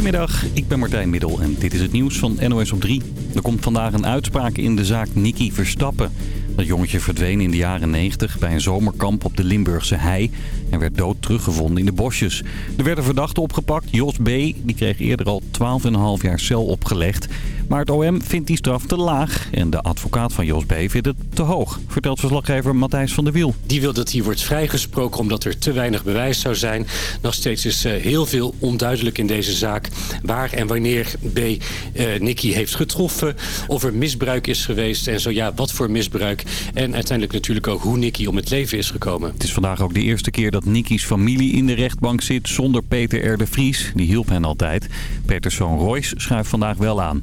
Goedemiddag, ik ben Martijn Middel en dit is het nieuws van NOS op 3. Er komt vandaag een uitspraak in de zaak Nicky Verstappen. Dat jongetje verdween in de jaren 90 bij een zomerkamp op de Limburgse hei... en werd dood teruggevonden in de bosjes. Er werden verdachten opgepakt. Jos B. die kreeg eerder al 12,5 jaar cel opgelegd. Maar het OM vindt die straf te laag en de advocaat van Jos B. vindt het te hoog, vertelt verslaggever Matthijs van der Wiel. Die wil dat hij wordt vrijgesproken omdat er te weinig bewijs zou zijn. Nog steeds is uh, heel veel onduidelijk in deze zaak waar en wanneer B. Uh, Nicky heeft getroffen, of er misbruik is geweest en zo ja, wat voor misbruik. En uiteindelijk natuurlijk ook hoe Nicky om het leven is gekomen. Het is vandaag ook de eerste keer dat Nicky's familie in de rechtbank zit zonder Peter R. de Vries. Die hielp hen altijd. Peters zoon Royce schuift vandaag wel aan.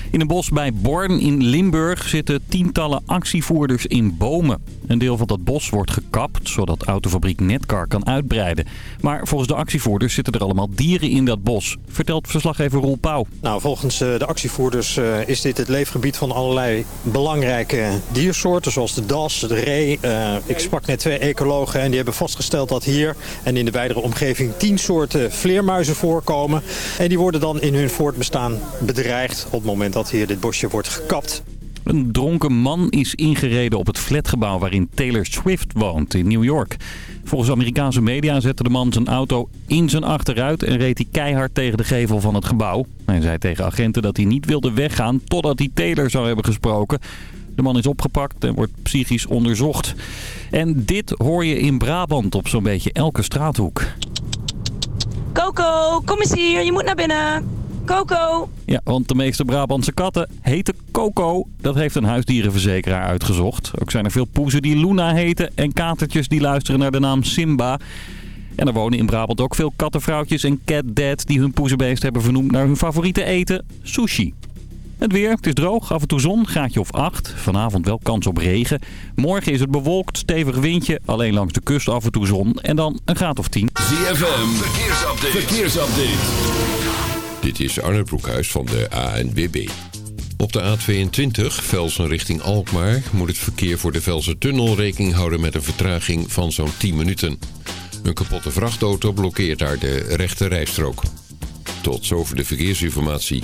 In een bos bij Born in Limburg zitten tientallen actievoerders in bomen. Een deel van dat bos wordt gekapt, zodat autofabriek Netcar kan uitbreiden. Maar volgens de actievoerders zitten er allemaal dieren in dat bos, vertelt verslaggever Roel Pauw. Nou, volgens de actievoerders is dit het leefgebied van allerlei belangrijke diersoorten, zoals de das, de ree. Uh, ik sprak net twee ecologen en die hebben vastgesteld dat hier en in de wijdere omgeving tien soorten vleermuizen voorkomen. En die worden dan in hun voortbestaan bedreigd op het moment dat hier dit bosje wordt gekapt. Een dronken man is ingereden op het flatgebouw waarin Taylor Swift woont in New York. Volgens Amerikaanse media zette de man zijn auto in zijn achteruit en reed hij keihard tegen de gevel van het gebouw. Hij zei tegen agenten dat hij niet wilde weggaan totdat hij Taylor zou hebben gesproken. De man is opgepakt en wordt psychisch onderzocht. En dit hoor je in Brabant op zo'n beetje elke straathoek. Coco, kom eens hier, je moet naar binnen. Coco. Ja, want de meeste Brabantse katten heten Coco. Dat heeft een huisdierenverzekeraar uitgezocht. Ook zijn er veel poezen die Luna heten en katertjes die luisteren naar de naam Simba. En er wonen in Brabant ook veel kattenvrouwtjes en catdads die hun poezenbeest hebben vernoemd naar hun favoriete eten, sushi. Het weer, het is droog, af en toe zon, gaatje of 8. Vanavond wel kans op regen. Morgen is het bewolkt, stevig windje, alleen langs de kust af en toe zon. En dan een graad of 10. ZFM, verkeersupdate. verkeersupdate. Dit is Arne Broekhuis van de ANWB. Op de A22, Velsen richting Alkmaar, moet het verkeer voor de Velsen-tunnel rekening houden met een vertraging van zo'n 10 minuten. Een kapotte vrachtauto blokkeert daar de rechte rijstrook. Tot zover de verkeersinformatie.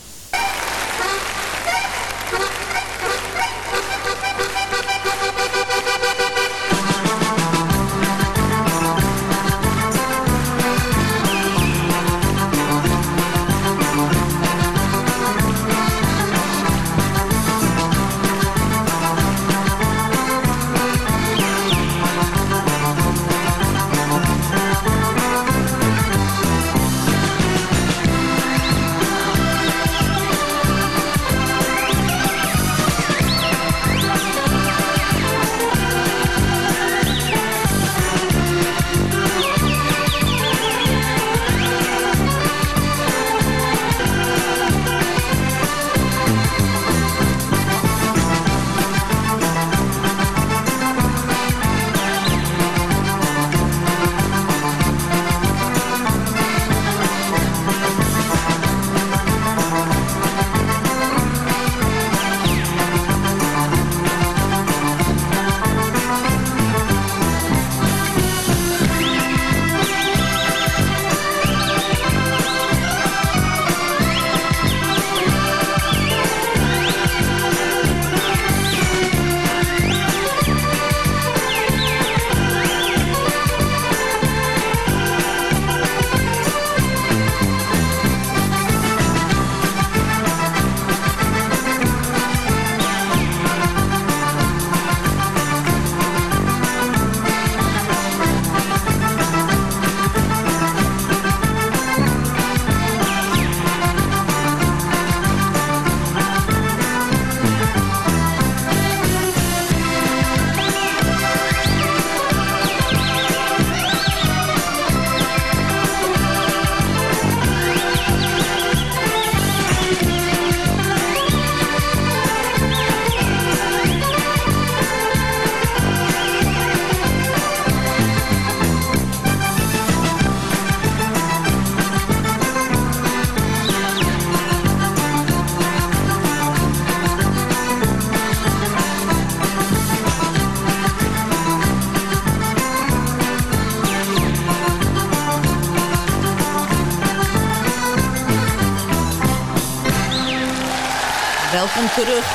Welkom terug.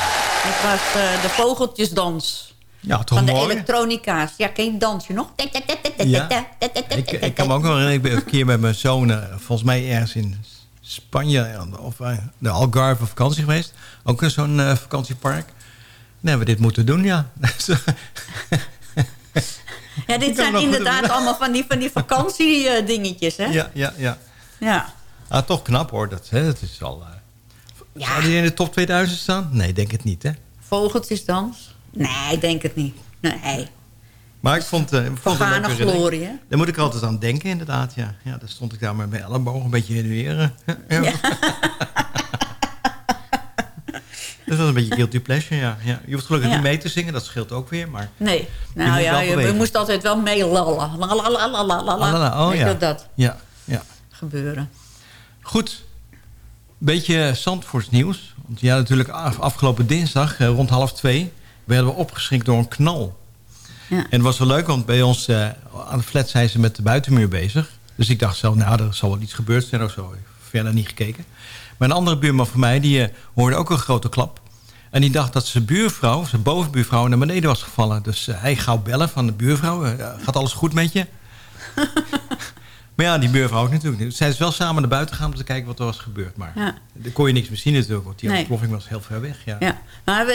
Het was eh, de vogeltjesdans. Ja, toch van de elektronica's. Ja, ken je het dansje nog? Ja. Ik, ik kan me ook nog herinneren, ik ben een keer met mijn zoon... eh, volgens mij ergens in Spanje... eh, of de Algarve vakantie geweest. Ook in zo'n vakantiepark. Dan hebben we dit moeten doen, ja. Ja, dit zijn inderdaad allemaal van die, van die vakantiedingetjes, hè? ja, ja, ja. Ja. Ah, toch knap hoor. Dat, hè, dat is al... Ja. Zou die in de top 2000 staan? Nee, denk het niet, hè? Vogeltjesdans? Nee, ik denk het niet. Nee. Maar ik vond, ik vond het glorie, hè? Daar moet ik altijd aan denken, inderdaad. Ja, ja daar stond ik daar met mijn elleboog een beetje en weer. Ja. dat was een beetje guilty pleasure, ja. ja. Je hoeft gelukkig Ja. niet mee te zingen, dat scheelt ook weer. Maar Nee. Nou ja, wel je, je moest altijd wel meelallen. La, la, la, la, la, la. Alala, oh ja. dat ja, ja. gebeuren? Goed. Beetje Zandvoorts nieuws. Want ja, natuurlijk af- afgelopen dinsdag eh, rond half twee... werden we opgeschrikt door een knal. Ja. En het was wel leuk, want bij ons eh, aan de flat zijn ze met de buitenmuur bezig. Dus ik dacht zelf, nou, er zal wel iets gebeurd zijn of zo. Ik heb verder niet gekeken. Maar een andere buurman van mij, die eh, hoorde ook een grote klap. En die dacht dat zijn buurvrouw, zijn bovenbuurvrouw, naar beneden was gevallen. Dus hij gauw bellen van de buurvrouw. gaat alles goed met je? maar ja, die buurvrouw ook natuurlijk niet. Zij is wel samen naar buiten gegaan om te kijken wat er was gebeurd. Maar Ja. daar kon je niks meer zien natuurlijk, want die Nee. ontploffing was heel ver weg. Ja. Ja. Maar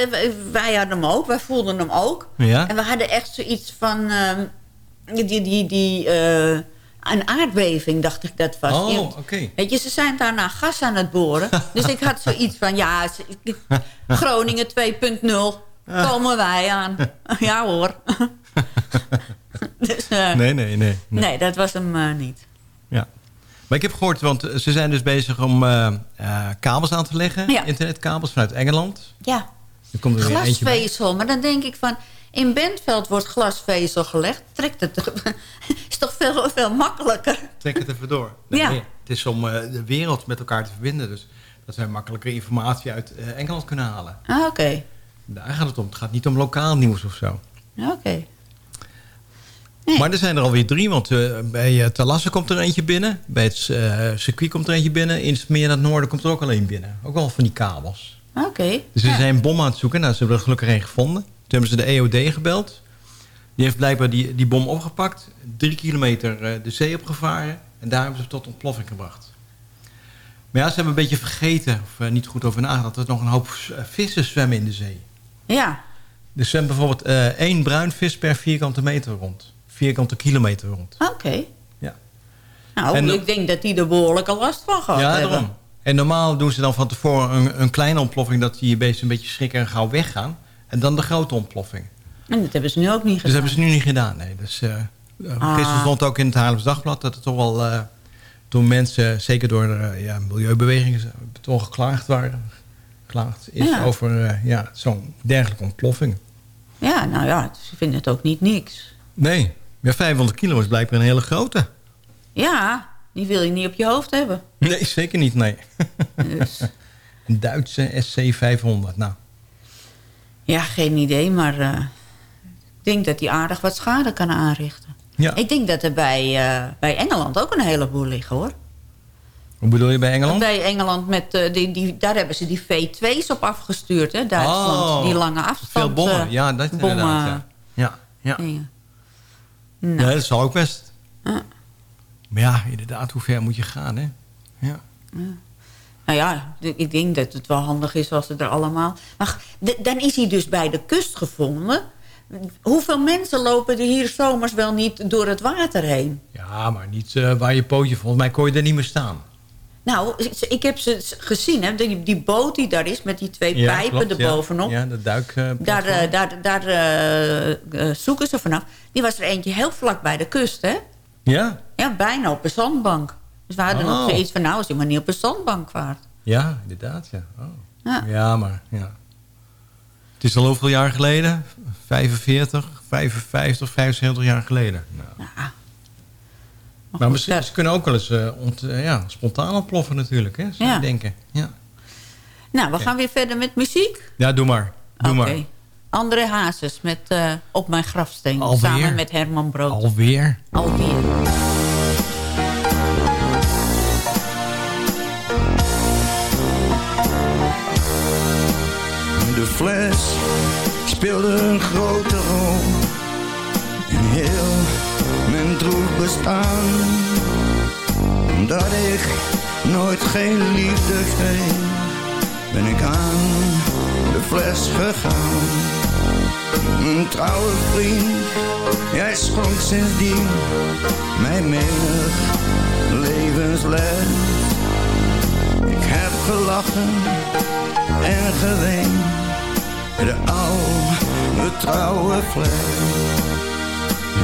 wij, hadden hem ook. Wij voelden hem ook. Ja? En we hadden echt zoiets van... ehm, die, die, die, eh, een aardbeving, dacht ik dat was. Oh, oké. Weet je, ze zijn daarna gas aan het boren. dus ik had zoiets van, ja, ze- Groningen 2.0, komen wij aan. ja hoor. dus, eh, Nee, nee, nee. nee. nee, dat was hem eh, niet. Ja. Maar ik heb gehoord, want ze zijn dus bezig om eh, eh, kabels aan te leggen. Ja. Internetkabels vanuit Engeland. Ja, Er komt er weer glasvezel. Maar dan denk ik van... In Bentveld wordt glasvezel gelegd. Trekt het is toch veel, veel makkelijker. Trek het even door. Nee, Ja. nee, Het is om eh, de wereld met elkaar te verbinden. Dus dat wij makkelijker informatie uit Engeland kunnen halen. Ah, Oké. Daar gaat het om. Het gaat niet om lokaal nieuws of zo. Oké. Nee. Maar er zijn er alweer drie. Want eh, bij uh, Talasse komt er eentje binnen. Bij het eh, circuit komt er eentje binnen. In het meer naar het noorden komt er ook al één binnen. Ook al van die kabels. Oké. Dus ze Ja. zijn bom aan het zoeken. Nou, ze hebben er gelukkig één gevonden. Toen hebben ze de EOD gebeld. Die heeft blijkbaar die, die bom opgepakt. Drie kilometer eh, de zee opgevaren. En daar hebben ze tot ontploffing gebracht. Maar ja, ze hebben een beetje vergeten, of eh, niet goed over nagedacht... dat er nog een hoop eh, vissen zwemmen in de zee. Ja. Er zwemt bijvoorbeeld eh, één bruin vis per vierkante meter rond. Vierkante kilometer rond. Oké. Ja. Nou, En- ik denk dat die er behoorlijke last van gehad ja, hebben. daarom. En normaal doen ze dan van tevoren een, een kleine ontploffing... dat die beesten een beetje schrikken en gauw weggaan. En dan de grote ontploffing. En dat hebben ze nu ook niet Dus gedaan. hebben ze nu niet gedaan, nee. Dus, eh Ah. Gisteren stond ook in het Haarlems Dagblad... dat er toch wel eh, toen mensen, zeker door eh, ja, milieubewegingen... toch geklaagd waren. Geklaagd is Ja. over eh, ja, zo'n dergelijke ontploffing. Ja, nou ja, ze vinden het ook niet niks. Nee, ja, 500 kilo is blijkbaar een hele grote. Ja, die wil je niet op je hoofd hebben. Nee, zeker niet, nee. Dus, een Duitse SC500, nou. ja, geen idee, maar eh, ik denk dat die aardig wat schade kan aanrichten. Ja. Ik denk dat er bij, eh, bij Engeland ook een heleboel liggen, hoor. Hoe bedoel je bij Engeland? Bij Engeland, met, eh, die, die, daar hebben ze die V2's op afgestuurd, hè, Duitsland. Oh, die lange afstand. Veel bommen, ja, dat bommen, inderdaad. Ja, ja. ja. dingen. Ja, Nou, dat zal ook best. Ja. Maar ja, inderdaad, hoe ver moet je gaan, hè? Ja. nou ja, ik denk dat het wel handig is als ze er allemaal... Maar dan is hij dus bij de kust gevonden. Hoeveel mensen lopen er hier zomers wel niet door het water heen? Ja, maar niet eh, waar je pootje... Volgens mij kon je er niet meer staan. Nou, ik heb ze gezien, hè, die, die boot die daar is met die twee Ja, pijpen klopt, erbovenop. Ja, ja de duik... eh, Daar, eh, daar, daar eh, eh, zoeken ze vanaf. Die was er eentje heel vlak bij de kust, hè? ja? Ja, bijna op een zandbank. Dus we hadden Oh. nog zoiets van, nou, als je maar niet op een zandbank waart. Ja, inderdaad, ja. Oh. Ja. Ja, maar ja. Het is al hoeveel jaar geleden? 45, 55, 75 jaar geleden. Nou. Ja. Maar goed, misschien, ze kunnen ook wel eens eh, ont, eh, ja, spontaan ontploffen natuurlijk, hè? Zou Ja. je denken. Ja. Nou, we gaan weer verder met muziek. ja, doe maar. Doe Oké. maar. André Hazes met eh, Op mijn grafsteen. Alweer? Samen met Herman Brood. Alweer? Alweer. De fles speelde een grote rol in heel mijn droef bestaan. Omdat ik nooit geen liefde kreeg, ben ik aan de fles gegaan. Mijn trouwe vriend, jij schonk sindsdien mij menig levensles. Ik heb gelachen en geweend de oude trouwe fles.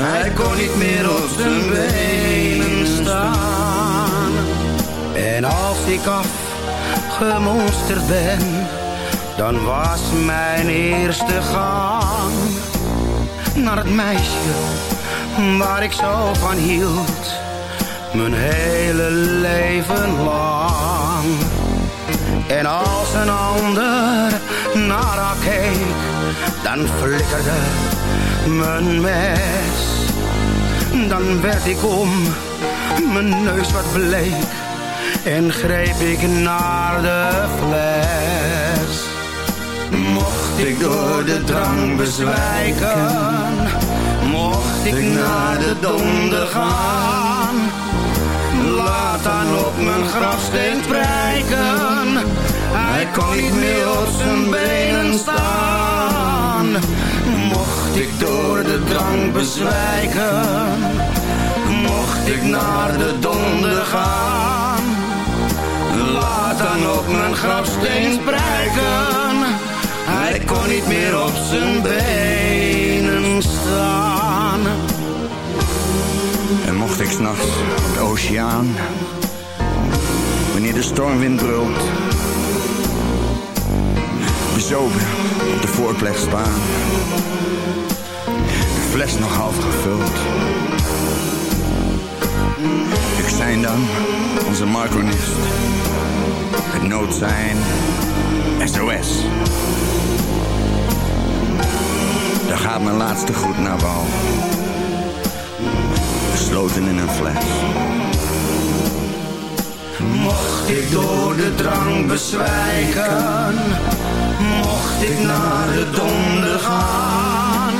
hij kon niet meer op zijn benen staan. En als ik afgemonsterd ben, dan was mijn eerste gang naar het meisje waar ik zo van hield, mijn hele leven lang. En als een ander naar haar keek, dan flikkerde mijn mes. Dan werd ik om, mijn neus wat bleek, en greep ik naar de fles. Mocht ik door de drang bezwijken, mocht ik naar de donder gaan. Laat dan op mijn grafsteen prijken, hij kon niet meer op zijn benen staan. Mocht ik door de drang bezwijken, mocht ik naar de donder gaan. Laat dan op mijn grafsteen prijken, hij kon niet meer op zijn benen staan. En mocht ik s'nachts de oceaan, wanneer de stormwind brult, bezopen op de voorpleeg staan, de fles nog half gevuld. Ik zijn dan onze marconist, het nood zijn SOS. Daar gaat mijn laatste groet naar wal. Besloten in een fles. Mocht ik door de drang bezwijken, mocht ik naar de donder gaan.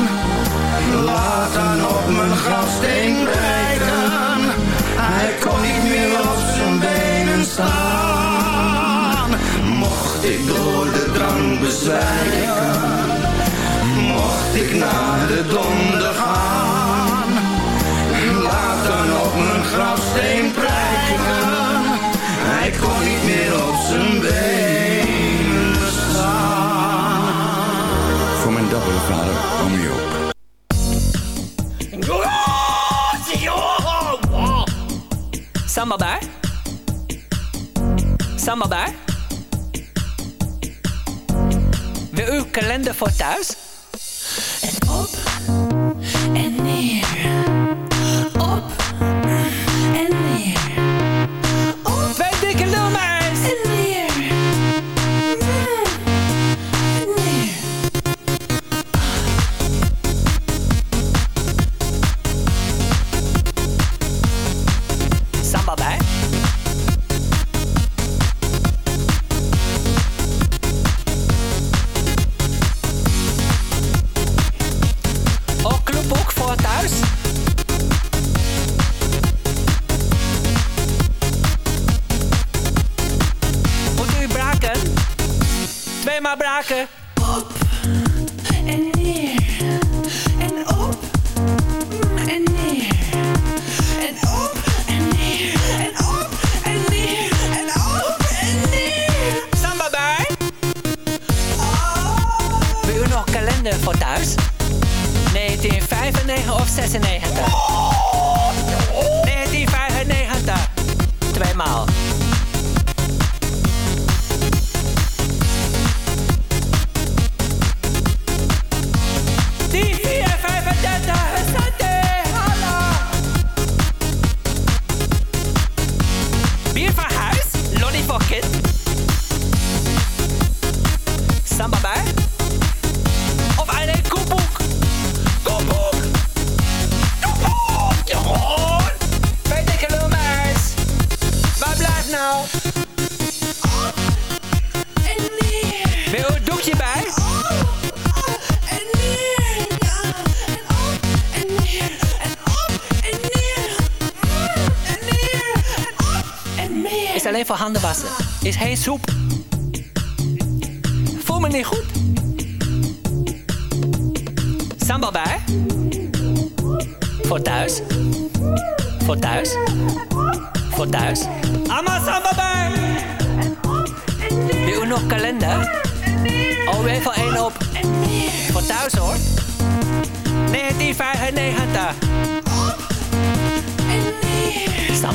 Laat dan op mijn grafsteen blijken, hij kon niet meer op zijn benen staan. Mocht ik door de drang bezwijken, mocht ik naar de donder gaan. Laat dan op mijn grafsteen prijken, hij kon niet meer op zijn benen Dappere vader, om Joop. Samba daar? Samba daar? Wil uw kalender voor thuis? maken.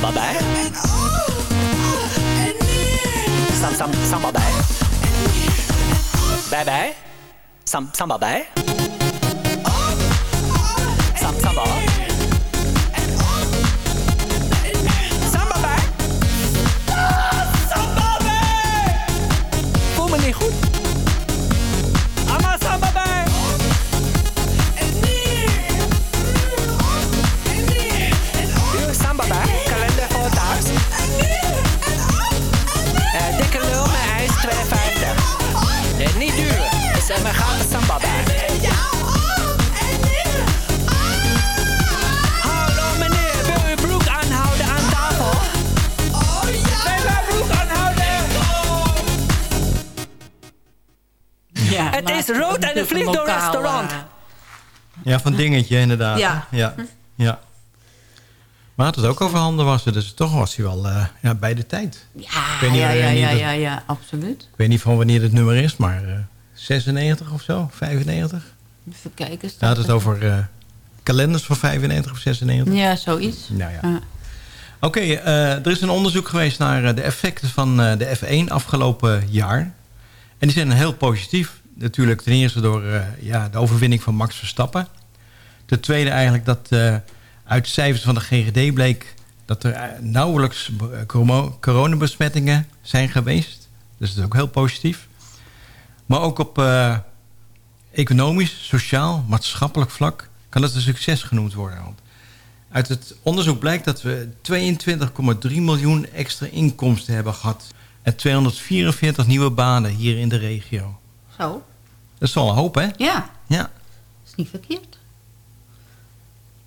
Samba? Sam, sam, samba bij? Bij, bij? Sam, samba? Rood en het natuurlijk vliegt door lokaal, restaurant. eh, Ja, van dingetje inderdaad. Ja. Ja. ja. Maar het had het ook over handen wassen. Dus toch was hij wel eh, ja, bij de tijd. Ja, niet ja, ja, ja, dat- ja, ja, absoluut. Ik weet niet van wanneer het nummer is, maar eh 96 of zo, 95. Even kijken. Hij had het over eh, kalenders van 95 of 96. Ja, zoiets. Nou ja. Ja. Oké, eh, er is een onderzoek geweest naar eh, de effecten van eh, de F1 afgelopen jaar. En die zijn heel positief. Natuurlijk ten eerste door eh, ja, de overwinning van Max Verstappen. Ten tweede eigenlijk dat eh, uit cijfers van de GGD bleek... dat er eh, nauwelijks coronabesmettingen zijn geweest. Dus dat is ook heel positief. Maar ook op economisch, sociaal, maatschappelijk vlak... kan het een succes genoemd worden. Uit het onderzoek blijkt dat we 22,3 miljoen extra inkomsten hebben gehad. En 244 nieuwe banen hier in de regio. Zo. Dat is wel een hoop, hè? Ja, Ja. is niet verkeerd.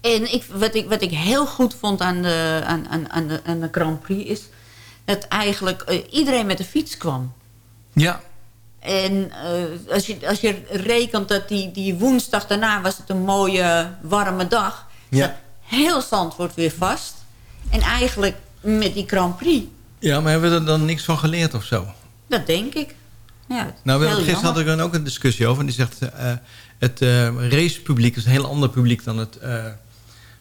En ik, wat, ik, wat ik heel goed vond aan de, aan, aan, aan de, aan de Grand Prix is... dat eigenlijk eh, iedereen met de fiets kwam. Ja. En eh, als, je, als je rekent dat die, die woensdag daarna was het een mooie warme dag... Ja. heel Zandvoort weer vast. En eigenlijk met die Grand Prix, Ja, maar hebben we er dan niks van geleerd of zo? dat denk ik. Ja, Nou, we gisteren had ik er ook een discussie over. En die zegt, eh, het eh, racepubliek is een heel ander publiek dan het eh,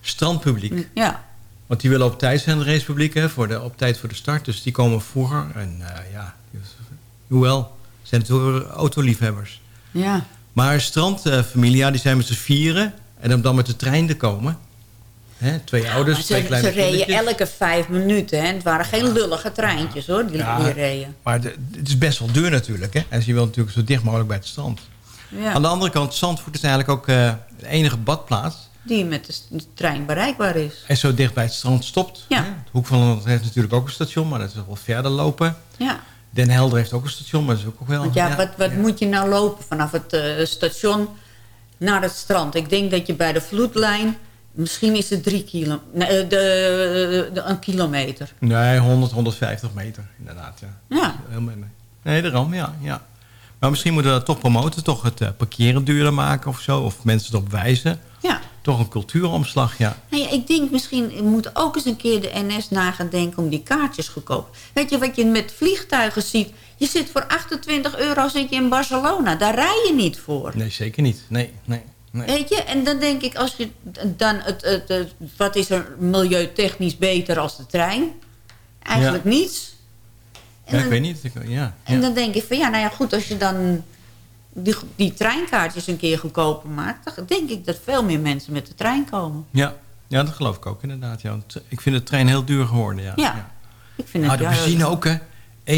strandpubliek. Ja, Want die willen op tijd zijn, het racepubliek, hè, voor de, op tijd voor de start. Dus die komen vroeger. En eh, ja, hoewel, zijn het autoliefhebbers. ja. Maar strandfamilie, ja, die zijn met z'n vieren. En om dan met de trein te komen. Hè, twee ouders, twee ze, kleine ze reden kindertjes. elke vijf minuten. Hè. Het waren geen lullige treintjes hoor, die, Ja. die reden. Maar de- het is best wel duur natuurlijk. Hè? En je wilt natuurlijk zo dicht mogelijk bij het strand. Ja. Aan de andere kant, Zandvoort is eigenlijk ook eh, de enige badplaats. Die met de, trein bereikbaar is. En zo dicht bij het strand stopt. Ja. Hè? Het Hoek van Holland heeft natuurlijk ook een station, maar dat is wel verder lopen. Ja. Den Helder heeft ook een station, maar dat is ook wel... Want ja, wat, wat moet je nou lopen vanaf het eh, station naar het strand? Ik denk dat je bij de vloedlijn... Misschien is het drie kilo, nee, eh, de, de- een kilometer. Nee, 100, 150 meter, inderdaad. Ja. Ja. Helemaal nee. Nee, daarom, ja, ja. Maar misschien moeten we dat toch promoten. Toch het eh, parkeren duurder maken of zo. Of mensen erop wijzen. Ja. Toch een cultuuromslag, ja. Nou ja, ik denk misschien moet ook eens een keer de NS na gaan denken om die kaartjes goedkoop. Weet je wat je met vliegtuigen ziet? Je zit voor 28 euro zit je in Barcelona. Daar rij je niet voor. Nee, zeker niet. Nee, nee, nee. Weet je? En dan denk ik, als je dan het, het, het- wat is er milieutechnisch beter als de trein? Eigenlijk Ja. niets. En Ja, ik dan- weet niet. Ik, ja, En ja. dan denk ik van ja, nou ja, goed, als je dan die, die treinkaartjes een keer goedkoper maakt, dan denk ik dat veel meer mensen met de trein komen. Ja. ja, dat geloof ik ook inderdaad. Ja. Ik vind de trein heel duur geworden. Ja, Ja, ik vind Ah, het de ja, benzine ook, hè. 1,99,6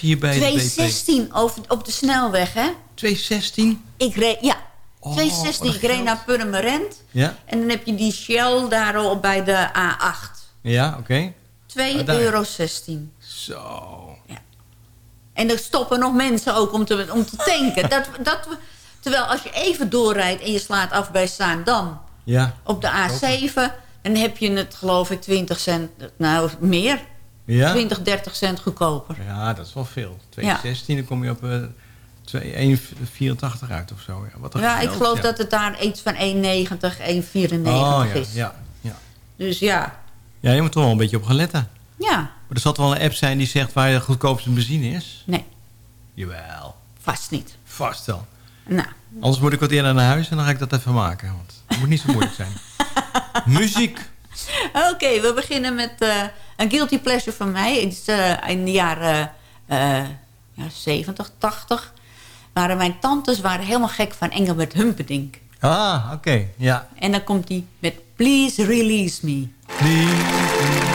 hier bij de BP. 216 over, op de snelweg, hè? 216? Ik reed, ja. Oh, 216. wat Ik reed naar Purmerend. Ja, En dan heb je die Shell daar al bij de A8. ja oké. 2,16 Ah, daar. euro. Zo. En er stoppen nog mensen ook om te, om te tanken. dat, dat, terwijl als je even doorrijdt en je slaat af bij Zaandam... Ja, op de A7... dan heb je het geloof ik 20 cent... nou meer, ja? 20, 30 cent goedkoper. Ja, dat is wel veel. Ja. 216, dan kom je op eh 2 1,84 uit of zo. Ja, wat Ja, ik geloof ja. dat het daar iets van 1,90, 1,94 Oh, ja, is. ja, ja. Dus ja, Ja, je moet er wel een beetje op gaan letten. ja, Maar er zal wel een app zijn die zegt waar de goedkoopste benzine is? nee, Jawel, vast niet. vast wel. Nou, Anders moet ik wat eerder naar huis en dan ga ik dat even maken. Want het moet niet zo moeilijk zijn. Muziek. Oké, we beginnen met eh, een guilty pleasure van mij. Het is, eh, in de jaren eh, ja, 70, 80... waren mijn tantes waren helemaal gek van Engelbert Humperdinck. Ah, oké. Ja. En dan komt hij met Please Release Me. Please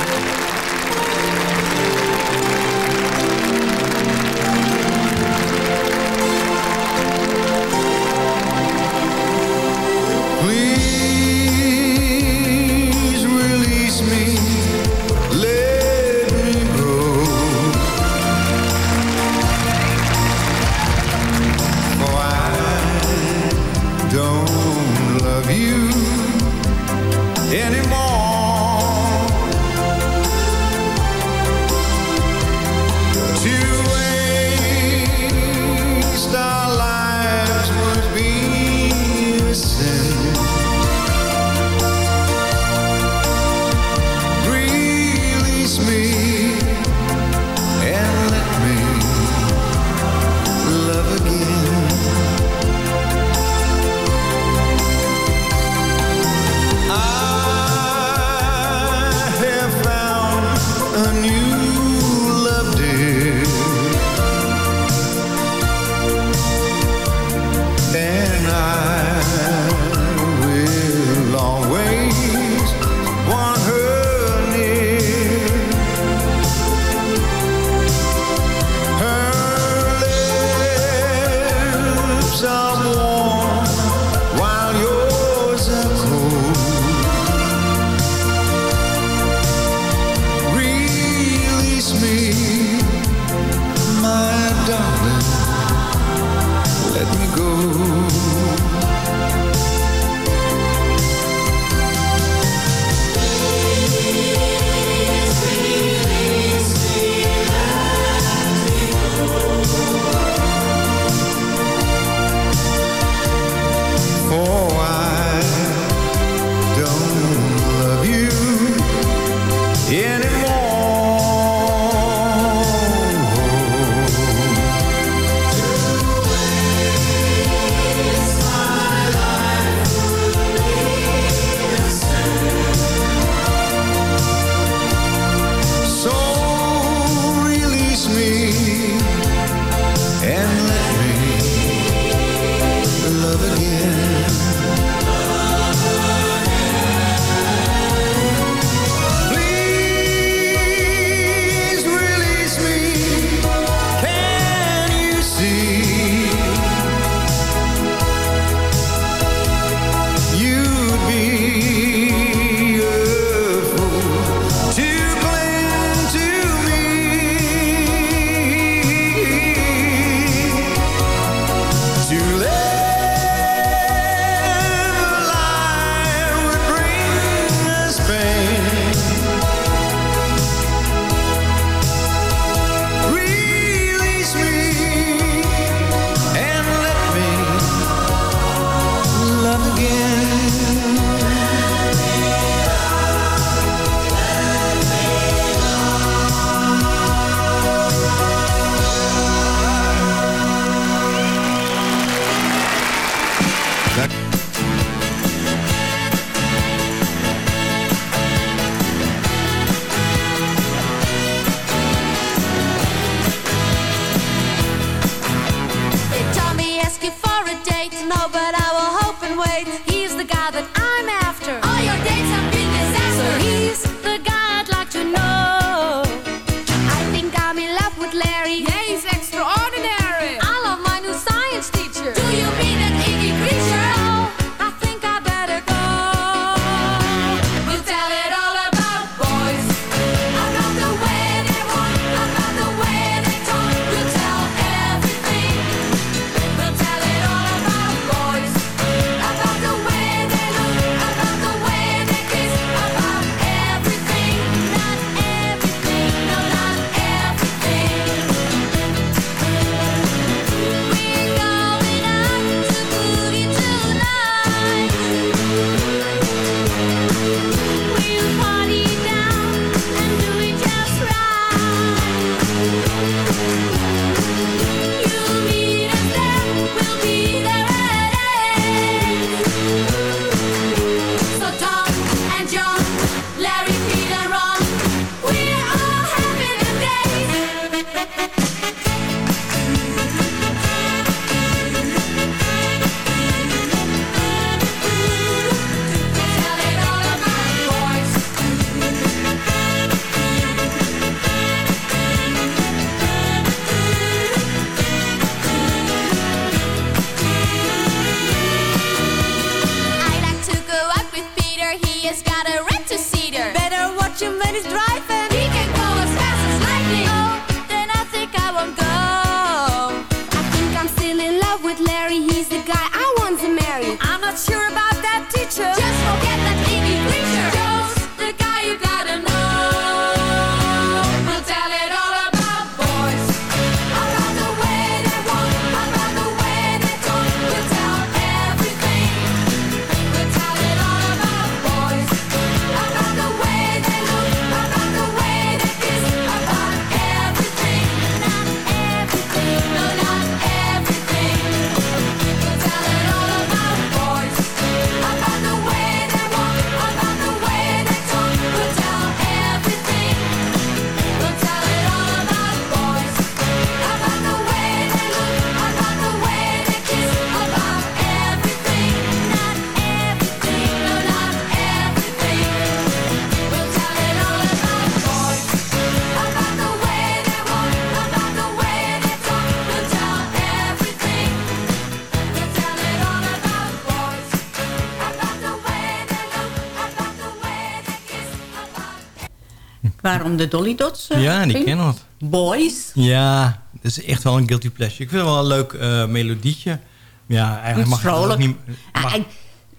Waarom de Dolly Dots? eh, ja, die kennen wat. Boys. Ja, dat is echt wel een guilty pleasure. Ik vind het wel een leuk eh, melodietje. Ja, eigenlijk mag ik, vrolijk. niet, mag, en-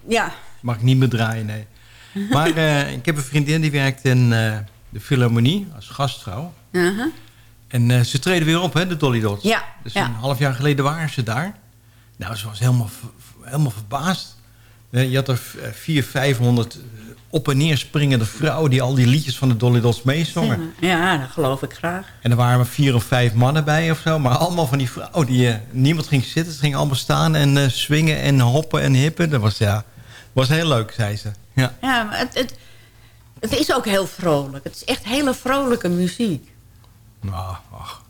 ja. mag ik niet meer draaien, nee. Maar eh, ik heb een vriendin die werkt in de Philharmonie als gastvrouw. Uh-huh. En ze treden weer op, hè, de Dolly Dots. Ja, Dus ja. een half jaar geleden waren ze daar. Nou, ze was helemaal, helemaal verbaasd. Je had er v- 400, 500 eh, op en neer springende vrouwen... die al die liedjes van de Dolly Dots meezongen. Ja, dat geloof ik graag. En er waren maar vier of vijf mannen bij of zo. Maar allemaal van die vrouwen. Die, eh, niemand ging zitten. Ze gingen allemaal staan en eh, swingen en hoppen en hippen. Dat was, ja, was heel leuk, zei ze. Ja. Ja, het, het, het is ook heel vrolijk. Het is echt hele vrolijke muziek. Nou, ach.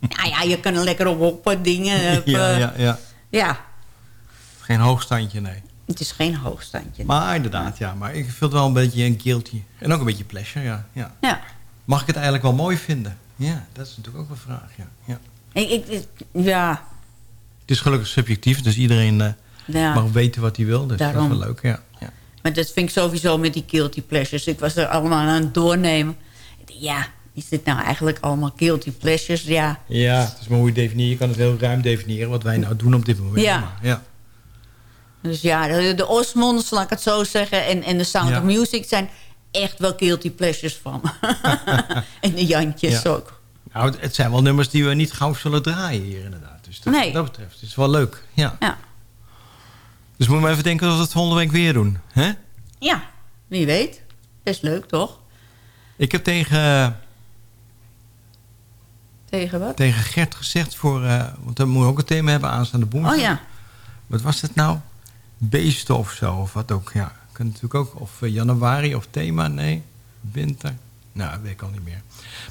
Nou ja, je kan er lekker op hoppen, dingen. op, ja, ja, ja. ja, Geen hoogstandje, nee. Het is geen hoogstandje. Maar inderdaad, ja. Maar ik vind het wel een beetje een guilty. En ook een beetje pleasure, ja. ja. Ja. Mag ik het eigenlijk wel mooi vinden? Ja, dat is natuurlijk ook een vraag, ja. ja. Ik, ik, ik- ja, Het is gelukkig subjectief, dus iedereen eh, Ja. mag weten wat hij wil. Dus Daarom. dat is wel leuk, ja. ja. maar dat vind ik sowieso met die guilty pleasures. Ik was er allemaal aan het doornemen. Ja, is dit nou eigenlijk allemaal guilty pleasures? Ja, Ja, het is maar hoe je definieert. Je kan het heel ruim definiëren wat wij nou doen op dit moment. Ja. Maar, ja. Dus ja, de, de Osmonds, laat ik het zo zeggen... en, en de Sound Ja. of Music zijn echt wel guilty pleasures van en de Jantjes Ja. ook. Nou, het, zijn wel nummers die we niet gauw zullen draaien hier inderdaad. Dus dat, Nee. dat betreft het is wel leuk. Ja. Ja. Dus moeten we even denken dat we het volgende week weer doen. hè? Ja, wie weet. Best leuk, toch? Ik heb tegen, Tegen wat? tegen Gert gezegd, voor, eh, want dan moeten we ook een thema hebben aanstaande woensdag. Oh ja. Wat was het nou? Beesten of zo, of wat ook. Ja, kan natuurlijk ook. Of eh, januari of thema, nee. Winter. Nou, dat weet ik al niet meer.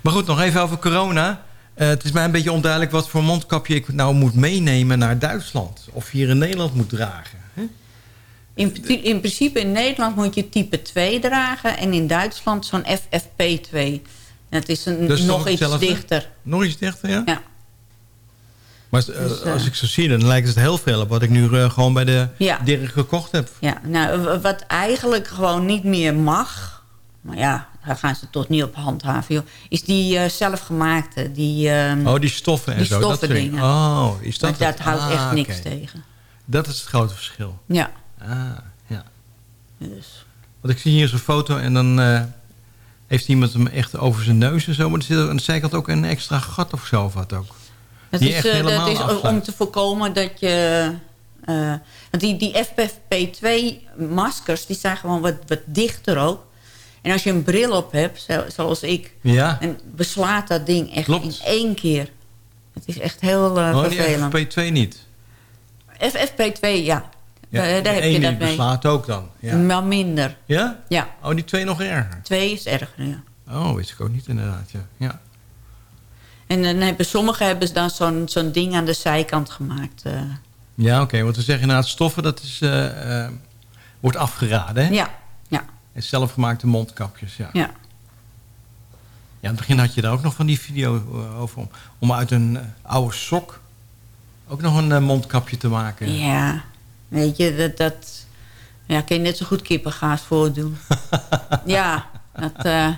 Maar goed, nog even over corona. Eh, het is mij een beetje onduidelijk wat voor mondkapje ik nou moet meenemen naar Duitsland. Of hier in Nederland moet dragen. Hè? In, in principe in Nederland moet je type 2 dragen... en in Duitsland zo'n FFP2. Dat is een, is toch nog iets dichter. Nog iets dichter, ja? Ja. Maar eh, Dus, eh, als ik zo zie, dan lijkt het heel veel op wat ik nu eh, gewoon bij de Ja. Dirk gekocht heb. Ja, nou, wat eigenlijk gewoon niet meer mag... maar ja, daar gaan ze toch niet op handhaven... Joh, is die eh, zelfgemaakte, die... ehm, Oh, die stoffen en die zo. dat stoffen soort dingen. Oh, is dat dat houdt Ah, echt niks oké. tegen. Dat is het grote verschil. Ja. Ah, ja. Dus. Want ik zie hier zo'n foto en dan eh, heeft iemand hem echt over zijn neus en zo. Maar er zit aan de zijkant ook een extra gat of zo of wat ook. Dat Die is, echt eh, helemaal dat is om te voorkomen dat je... want die, die FFP2-maskers, die zijn gewoon wat, wat dichter ook. En als je een bril op hebt, zo- zoals ik... Ja. en beslaat dat ding echt Klopt. in één keer. Het is echt heel eh, oh, vervelend. FFP2 niet. FFP2, ja. Ja, daar heb je dat mee. beslaat ook dan. Ja. Maar minder. ja? Ja, Oh, die twee nog erger. twee is erger, ja. Oh, wist ik ook niet inderdaad. Ja. ja. En dan hebben, sommigen hebben dan zo'n zo'n ding aan de zijkant gemaakt. eh. Ja, oké. want we zeggen inderdaad stoffen, dat is, eh, eh, wordt afgeraden. Hè? ja, ja, En zelfgemaakte mondkapjes, ja. ja. Ja, in het begin had je daar ook nog van die video eh, over. Om, om uit een eh, oude sok ook nog een eh, mondkapje te maken. Ja, weet je, dat, dat ja, kun je net zo goed kippengaas voordoen. ja, dat, eh,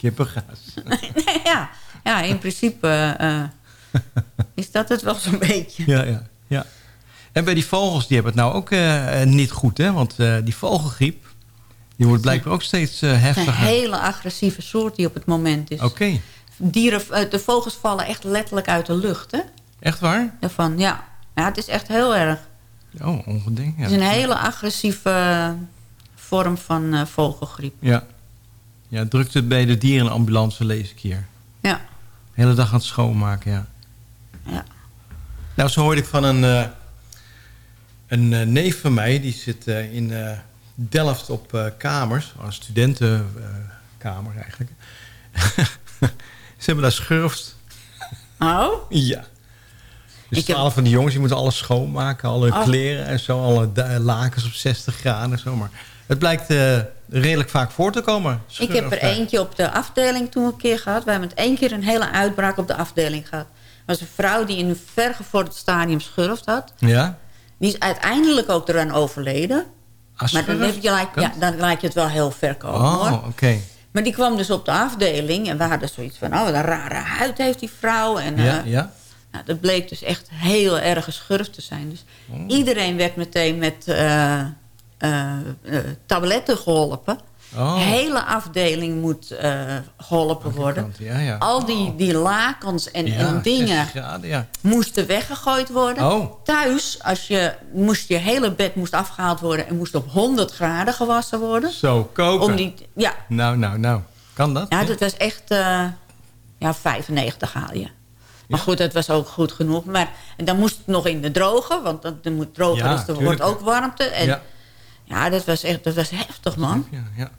Kippengaas. nee, ja, ja, in principe eh, is dat het wel zo'n beetje. ja, ja, ja. En bij die vogels, die hebben het nou ook eh, eh, niet goed, hè? Want eh, die vogelgriep, die wordt blijkbaar ook steeds eh, is een heftiger. hele agressieve soort die op het moment is. Oké, Dieren, eh, de vogels vallen echt letterlijk uit de lucht, hè? echt waar? Daarvan, ja. ja, het is echt heel erg. Oh, ongedenk. Ja. Het is een hele agressieve eh, vorm van eh, vogelgriep. Ja. Ja, drukt het bij de dierenambulance, lees ik hier. Ja. De hele dag aan het schoonmaken, ja. Ja. Nou, zo hoorde ik van een, eh, een eh, neef van mij. Die zit eh, in Delft op kamers. Een studentenkamer eigenlijk. Ze hebben daar schurft. Oh? Ja. Dus heb- twaalf van die jongens, die moeten alles schoonmaken. Alle Oh. kleren en zo. Alle lakens op 60 graden en zo. Maar het blijkt redelijk vaak voor te komen. Ik heb er daar. eentje op de afdeling toen een keer gehad. We hebben het één keer een hele uitbraak op de afdeling gehad. Er was een vrouw die in een vergevorderd stadium schurft had. Ja? Die is uiteindelijk ook eraan overleden. Als maar dan, heb je, lijkt, ja, dan lijkt je het wel heel ver komen Oh, hoor. oké. Maar die kwam dus op de afdeling. En we hadden zoiets van, oh, wat een rare huid heeft die vrouw. En, Ja, eh, ja. nou, dat bleek dus echt heel erg een schurf te zijn. Dus Oh. iedereen werd meteen met eh, eh, eh, tabletten geholpen. Oh. Hele afdeling moet eh, geholpen worden. kant, ja, ja. Al die, die lakens en, Ja, en dingen 60 graden, ja. moesten weggegooid worden. Oh. Thuis, als je, moest je hele bed moest afgehaald worden... en moest op 100 graden gewassen worden. Zo, koken. Om die, ja, Nou, nou, nou. Kan dat? ja, dat was echt... eh, ja, 95 haal je. Maar goed, dat was ook goed genoeg. Maar, en dan moest het nog in de droge, want dat moet drogen, Ja, dus er wordt ook warmte. En, Ja. dat was echt dat was heftig, man. Ja, ja.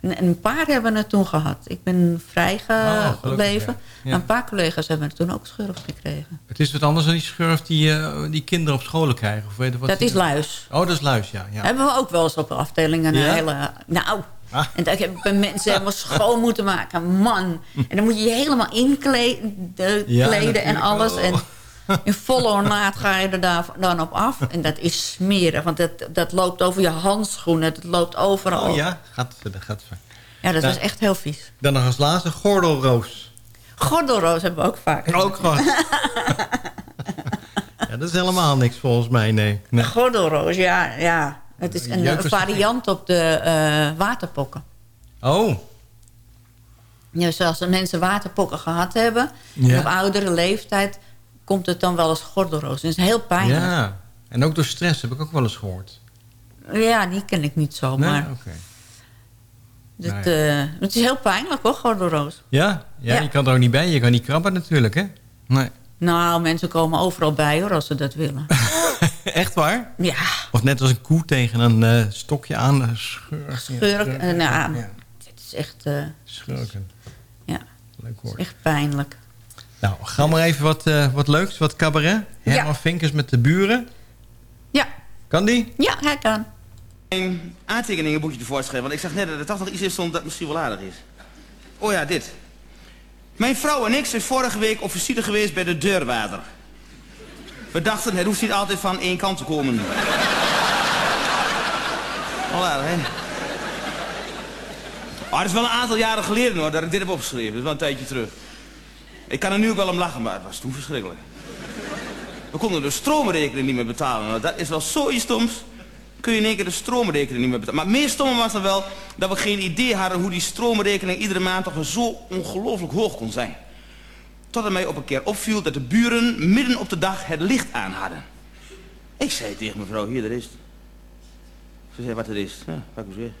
En, en een paar hebben het toen gehad. Ik ben vrijgebleven. Oh, gelukkig, ja. Ja. Een paar collega's hebben het toen ook schurf gekregen. Het is wat anders dan die schurf die, eh, die kinderen op scholen krijgen. Of weet je wat Dat is luis. Oh, dat is luis, ja. ja. Hebben we ook wel eens op afdelingen een hele... Nou, Ah. en dat heb ik bij mensen helemaal schoon moeten maken. Man. En dan moet je je helemaal inkleden kleden en alles. Oh. En in volle ornaat ga je er daar dan op af. En dat is smerig, want dat, dat loopt over je handschoenen. Dat loopt overal. Oh ja, gaat, dat gaat ver. Ja, dat Ja. was echt heel vies. Dan nog als laatste gordelroos. Gordelroos hebben we ook vaak. Ook gewoon. ja, dat is helemaal niks volgens mij, nee. nee. Gordelroos, ja. ja. Het is een Jeukers- variant op de eh, waterpokken. Oh, Ja, zoals de mensen waterpokken gehad hebben... Ja. op oudere leeftijd komt het dan wel eens gordelroos. Dat is heel pijnlijk. Ja, ja. En ook door stress heb ik ook wel eens gehoord. die ken ik niet zo, Nee? maar Nou eh, het is heel pijnlijk hoor, gordelroos. Ja? ja? Ja. je kan er ook niet bij. Je kan niet krabben natuurlijk, hè? Nee. Nou, mensen komen overal bij hoor, als ze dat willen. Echt waar? Ja, Of net als een koe tegen een eh, stokje aan. eh, Schurk. schurk. Ja, eh, nou, ja. Het is echt, eh, Schurken. ja, Leuk woord. echt pijnlijk. Nou, ga maar even wat, eh, wat leuks, wat cabaret. Herman Vinkers met de buren. Ja. Kan die? Ja, hij kan. Een aantekeningenboekje tevoorschijn schrijven, want ik zag net dat er toch nog iets in stond dat misschien wel aardig is. Oh ja, dit. Mijn vrouw en ik zijn vorige week op visite geweest bij de deurwaarder. We dachten, het hoeft niet altijd van één kant te komen. Wel aardig, hè? Oh, dat is wel een aantal jaren geleden hoor, dat ik dit heb opgeschreven. Dat is wel een tijdje terug. Ik kan er nu ook wel om lachen, maar het was toen verschrikkelijk. We konden de stroomrekening niet meer betalen. Dat is wel zoiets stoms. Kun je in één keer de stroomrekening niet meer betalen. Maar meer stom was er wel dat we geen idee hadden hoe die stroomrekening iedere maand toch zo ongelooflijk hoog kon zijn. Tot het mij op een keer opviel dat de buren midden op de dag het licht aan hadden. Ik zei tegen mevrouw, hier, er is. Ze zei, wat er is? Ja, pak weer.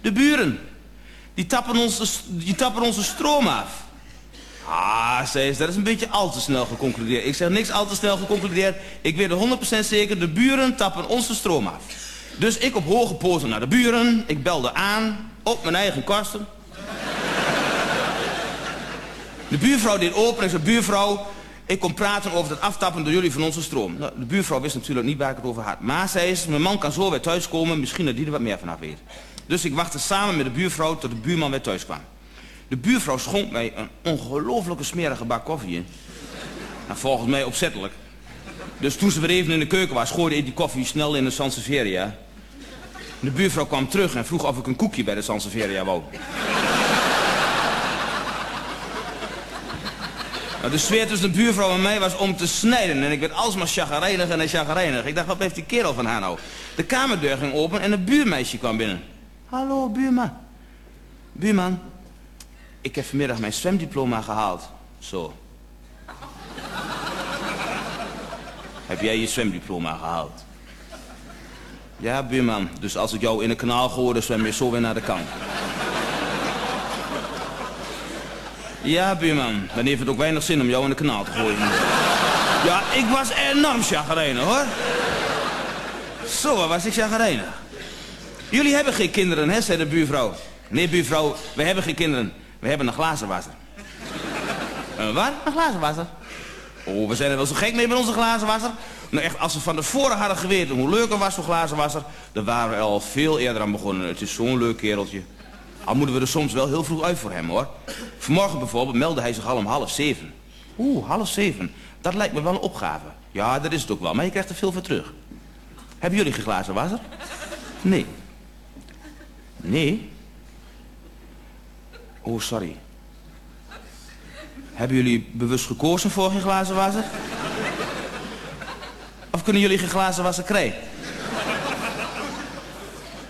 De buren, die tappen, ons die tappen onze stroom af. Ah, ze, dat is een beetje al te snel geconcludeerd. Ik zeg niks al te snel geconcludeerd. Ik weet er 100% zeker, de buren tappen onze stroom af. Dus ik op hoge poten naar de buren. Ik belde aan, op mijn eigen kosten. De buurvrouw deed open en zei, buurvrouw, ik kom praten over het aftappen door jullie van onze stroom. Nou, de buurvrouw wist natuurlijk niet waar ik het over had. Maar zei ze, mijn man kan zo weer thuiskomen, misschien dat die er wat meer van af weet. Dus ik wachtte samen met de buurvrouw tot de buurman weer thuis kwam. De buurvrouw schonk mij een ongelofelijke smerige bak koffie in. Nou, volgens mij opzettelijk. Dus toen ze weer even in de keuken was, gooide ik die koffie snel in de Sansevieria. De buurvrouw kwam terug en vroeg of ik een koekje bij de Sansevieria wou. Nou, de sfeer tussen de buurvrouw en mij was om te snijden. En ik werd alsmaar chagrijnig en chagrijnig. Ik dacht, wat heeft die kerel van haar nou? De kamerdeur ging open en een buurmeisje kwam binnen. Hallo, buurman. Buurman, ik heb vanmiddag mijn zwemdiploma gehaald. Zo. heb jij je zwemdiploma gehaald? Ja, buurman. Dus als ik jou in een kanaal gooi, zwem je zo weer naar de kant. Ja, buurman. Dan heeft het ook weinig zin om jou in de kanaal te gooien. Ja, ik was enorm chagrijnig, hoor. Zo, was ik chagrijnig. Jullie hebben geen kinderen, hè, zei de buurvrouw. Nee, buurvrouw, we hebben geen kinderen. We hebben een glazenwasser. Een wat? Een glazenwasser? Oh, we zijn er wel zo gek mee met onze glazenwasser. Nou echt, als we van tevoren hadden geweten hoe leuk er was voor glazenwasser... dan waren we al veel eerder aan begonnen. Het is zo'n leuk kereltje. Al moeten we er soms wel heel vroeg uit voor hem, hoor. Vanmorgen bijvoorbeeld meldde hij zich al om half zeven. Oeh, half zeven. Dat lijkt me wel een opgave. Ja, dat is het ook wel, maar je krijgt er veel voor terug. Hebben jullie geen glazenwasser? Nee. Nee? Oh, sorry. Hebben jullie bewust gekozen voor geen glazen wasser? Of kunnen jullie geen glazen wasser krijgen?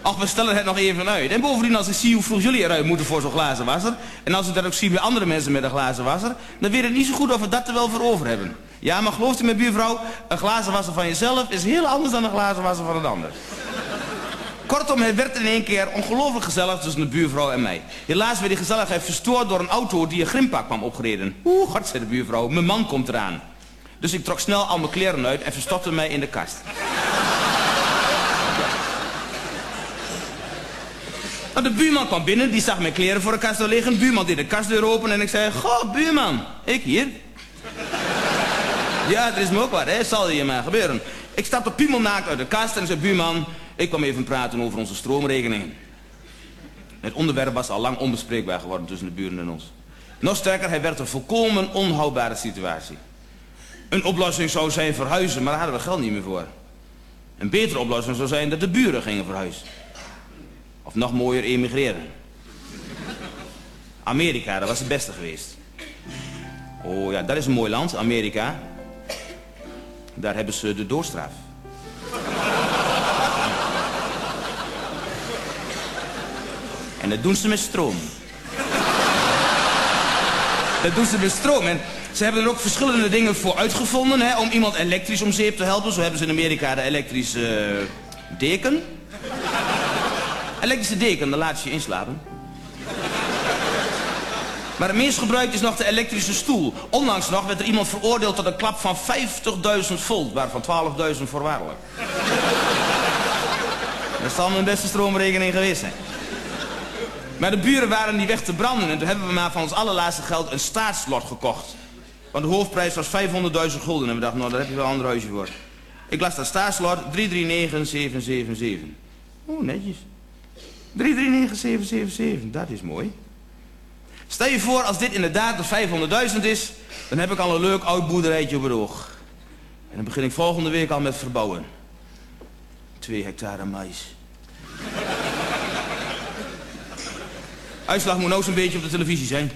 Ach, we stellen het nog even uit. En bovendien, als ik zie hoe vroeg jullie eruit moeten voor zo'n glazen wasser... en als ik dat ook zie bij andere mensen met een glazen wasser... dan weet ik niet zo goed of we dat er wel voor over hebben. Ja, maar gelooft u me, buurvrouw... een glazen wasser van jezelf is heel anders dan een glazen wasser van een ander. Kortom, het werd in één keer ongelooflijk gezellig tussen de buurvrouw en mij. Helaas werd die gezelligheid verstoord door een auto die een grimpak kwam opgereden. Oeh, god, zei de buurvrouw, mijn man komt eraan. Dus ik trok snel al mijn kleren uit en verstopte mij in de kast. Nou, de buurman kwam binnen, die zag mijn kleren voor de kast liggen. De buurman deed de kastdeur open en ik zei, goh, buurman, ik hier. Ja, er is me ook wat, hè, zal hier maar gebeuren. Ik stapte piemelnaakt uit de kast en zei, buurman, ik kwam even praten over onze stroomrekeningen. Het onderwerp was al lang onbespreekbaar geworden tussen de buren en ons. Nog sterker, hij werd een volkomen onhoudbare situatie. Een oplossing zou zijn verhuizen, maar daar hadden we geld niet meer voor. Een betere oplossing zou zijn dat de buren gingen verhuizen. Of nog mooier, emigreren. Amerika, dat was het beste geweest. Oh ja, dat is een mooi land, Amerika. Daar hebben ze de doorstraf. En dat doen ze met stroom. Dat doen ze met stroom. En ze hebben er ook verschillende dingen voor uitgevonden hè, om iemand elektrisch om zeep te helpen. Zo hebben ze in Amerika de elektrische eh, deken. Elektrische deken, dan laat je je inslapen. Maar het meest gebruikt is nog de elektrische stoel. Onlangs nog werd er iemand veroordeeld tot een klap van 50.000 volt, waarvan 12.000 voorwaardelijk. Dat zal mijn beste stroomrekening geweest zijn. Maar de buren waren niet weg te branden en toen hebben we maar van ons allerlaatste geld een staatslot gekocht. Want de hoofdprijs was 500.000 gulden en we dachten, nou daar heb je wel een ander huisje voor. Ik las dat staatslot 339777. Oeh, netjes. 339777, dat is mooi. Stel je voor, als dit inderdaad de 500.000 is, dan heb ik al een leuk oud boerderijtje op het oog. En dan begin ik volgende week al met verbouwen. Twee hectare mais. Uitslag moet nou zo'n beetje op de televisie zijn.